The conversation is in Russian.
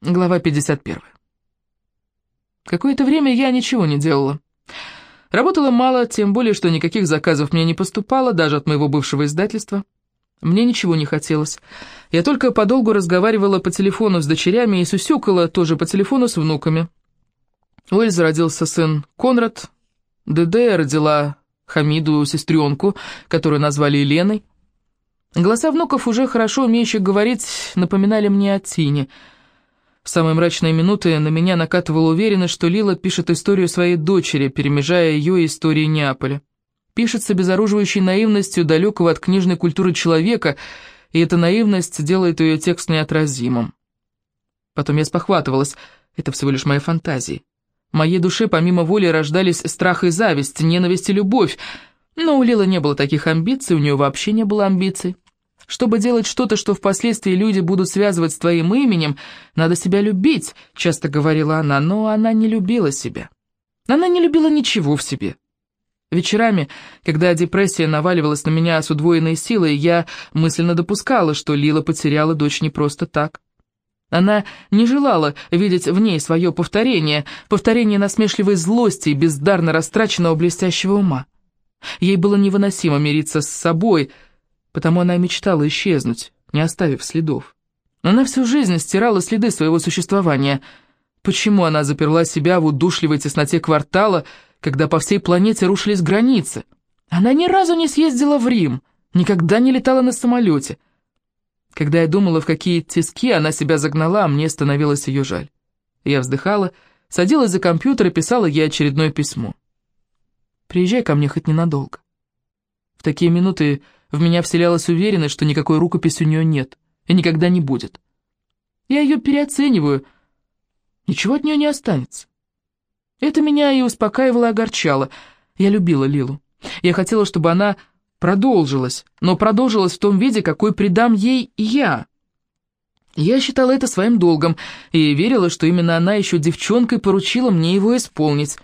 Глава 51. Какое-то время я ничего не делала. Работала мало, тем более, что никаких заказов мне не поступало, даже от моего бывшего издательства. Мне ничего не хотелось. Я только подолгу разговаривала по телефону с дочерями и сусюкала тоже по телефону с внуками. У Эльзы родился сын Конрад, ДД родила Хамиду сестренку, которую назвали Еленой. Голоса внуков, уже хорошо умеющих говорить, напоминали мне о Тине — в самые мрачные минуты на меня накатывала уверенность, что Лила пишет историю своей дочери, перемежая ее истории Неаполя. Пишет с обезоруживающей наивностью далекого от книжной культуры человека, и эта наивность делает ее текст неотразимым. Потом я спохватывалась, это всего лишь мои фантазии. В моей душе помимо воли рождались страх и зависть, ненависть и любовь, но у Лилы не было таких амбиций, у нее вообще не было амбиций. Чтобы делать что-то, что впоследствии люди будут связывать с твоим именем, надо себя любить, часто говорила она, но она не любила себя. Она не любила ничего в себе. Вечерами, когда депрессия наваливалась на меня с удвоенной силой, я мысленно допускала, что Лила потеряла дочь не просто так. Она не желала видеть в ней свое повторение, повторение насмешливой злости и бездарно растраченного блестящего ума. Ей было невыносимо мириться с собой, потому она мечтала исчезнуть, не оставив следов. Она всю жизнь стирала следы своего существования. Почему она заперла себя в удушливой тесноте квартала, когда по всей планете рушились границы? Она ни разу не съездила в Рим, никогда не летала на самолете. Когда я думала, в какие тиски она себя загнала, мне становилось ее жаль. Я вздыхала, садилась за компьютер и писала ей очередное письмо. «Приезжай ко мне хоть ненадолго». В такие минуты в меня вселялась уверенность, что никакой рукописи у нее нет и никогда не будет. Я ее переоцениваю, ничего от нее не останется. Это меня и успокаивало и огорчало. Я любила Лилу. Я хотела, чтобы она продолжилась, но продолжилась в том виде, какой придам ей я. Я считала это своим долгом и верила, что именно она еще девчонкой поручила мне его исполнить.